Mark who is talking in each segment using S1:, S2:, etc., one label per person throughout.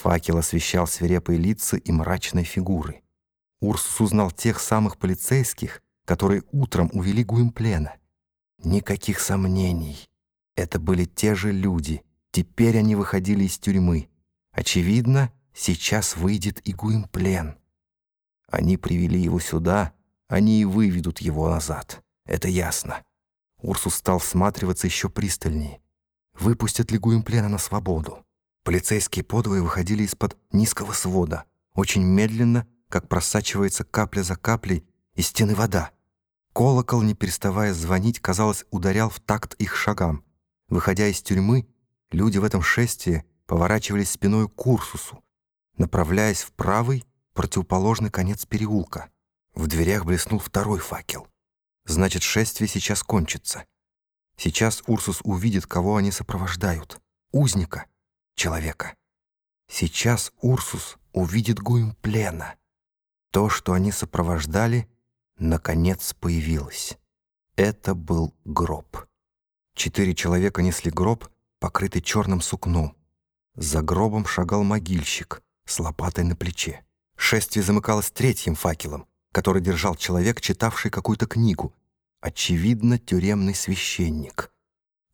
S1: Факел освещал свирепые лица и мрачные фигуры. Урсус узнал тех самых полицейских, которые утром увели Гуимплена. Никаких сомнений. Это были те же люди. Теперь они выходили из тюрьмы. Очевидно, сейчас выйдет и Гуимплен. Они привели его сюда, они и выведут его назад. Это ясно. Урсус стал всматриваться еще пристальнее. Выпустят ли Гуимплена на свободу? Полицейские подвои выходили из-под низкого свода, очень медленно, как просачивается капля за каплей из стены вода. Колокол, не переставая звонить, казалось, ударял в такт их шагам. Выходя из тюрьмы, люди в этом шествии поворачивались спиной к Урсусу, направляясь в правый, противоположный конец переулка. В дверях блеснул второй факел. Значит, шествие сейчас кончится. Сейчас Урсус увидит, кого они сопровождают. Узника — человека. Сейчас Урсус увидит Гуимплена. То, что они сопровождали, наконец появилось. Это был гроб. Четыре человека несли гроб, покрытый черным сукном. За гробом шагал могильщик с лопатой на плече. Шествие замыкалось третьим факелом, который держал человек, читавший какую-то книгу. Очевидно, тюремный священник.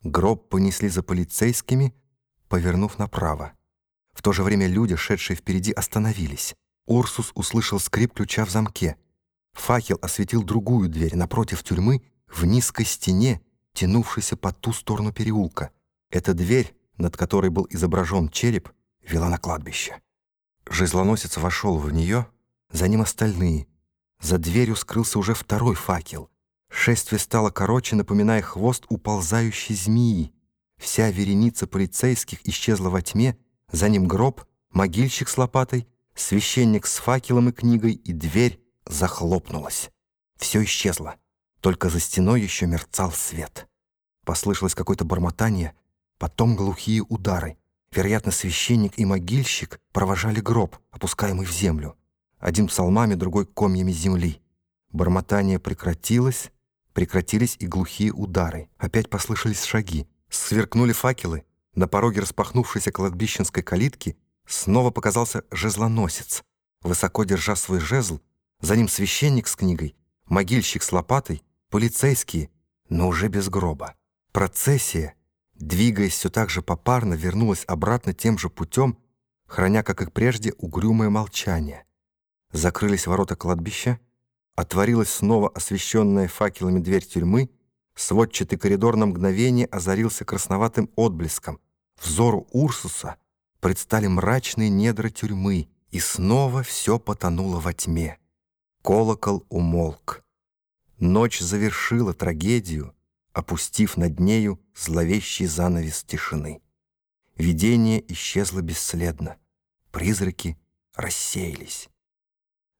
S1: Гроб понесли за полицейскими — повернув направо. В то же время люди, шедшие впереди, остановились. Урсус услышал скрип ключа в замке. Факел осветил другую дверь напротив тюрьмы в низкой стене, тянувшейся по ту сторону переулка. Эта дверь, над которой был изображен череп, вела на кладбище. Жезлоносец вошел в нее, за ним остальные. За дверью скрылся уже второй факел. Шествие стало короче, напоминая хвост уползающей змеи. Вся вереница полицейских исчезла во тьме, за ним гроб, могильщик с лопатой, священник с факелом и книгой, и дверь захлопнулась. Все исчезло, только за стеной еще мерцал свет. Послышалось какое-то бормотание, потом глухие удары. Вероятно, священник и могильщик провожали гроб, опускаемый в землю. Один псалмами, другой комьями земли. Бормотание прекратилось, прекратились и глухие удары. Опять послышались шаги. Сверкнули факелы. На пороге распахнувшейся кладбищенской калитки снова показался жезлоносец. Высоко держа свой жезл, за ним священник с книгой, могильщик с лопатой, полицейские, но уже без гроба. Процессия, двигаясь все так же попарно, вернулась обратно тем же путем, храня, как и прежде, угрюмое молчание. Закрылись ворота кладбища, отворилась снова освещенная факелами дверь тюрьмы, Сводчатый коридор на мгновение озарился красноватым отблеском. Взору Урсуса предстали мрачные недра тюрьмы, и снова все потонуло во тьме. Колокол умолк. Ночь завершила трагедию, опустив над нею зловещий занавес тишины. Видение исчезло бесследно. Призраки рассеялись.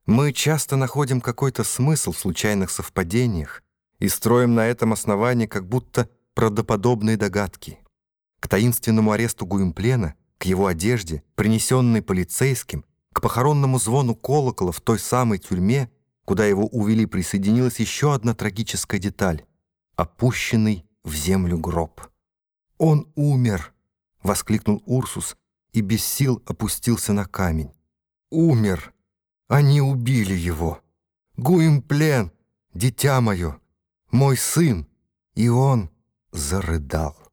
S1: Мы часто находим какой-то смысл в случайных совпадениях, и строим на этом основании как будто правдоподобные догадки. К таинственному аресту Гуимплена, к его одежде, принесенной полицейским, к похоронному звону колокола в той самой тюрьме, куда его увели, присоединилась еще одна трагическая деталь — опущенный в землю гроб. «Он умер!» — воскликнул Урсус и без сил опустился на камень. «Умер! Они убили его! Гуимплен, дитя мое!» Мой сын!» И он зарыдал.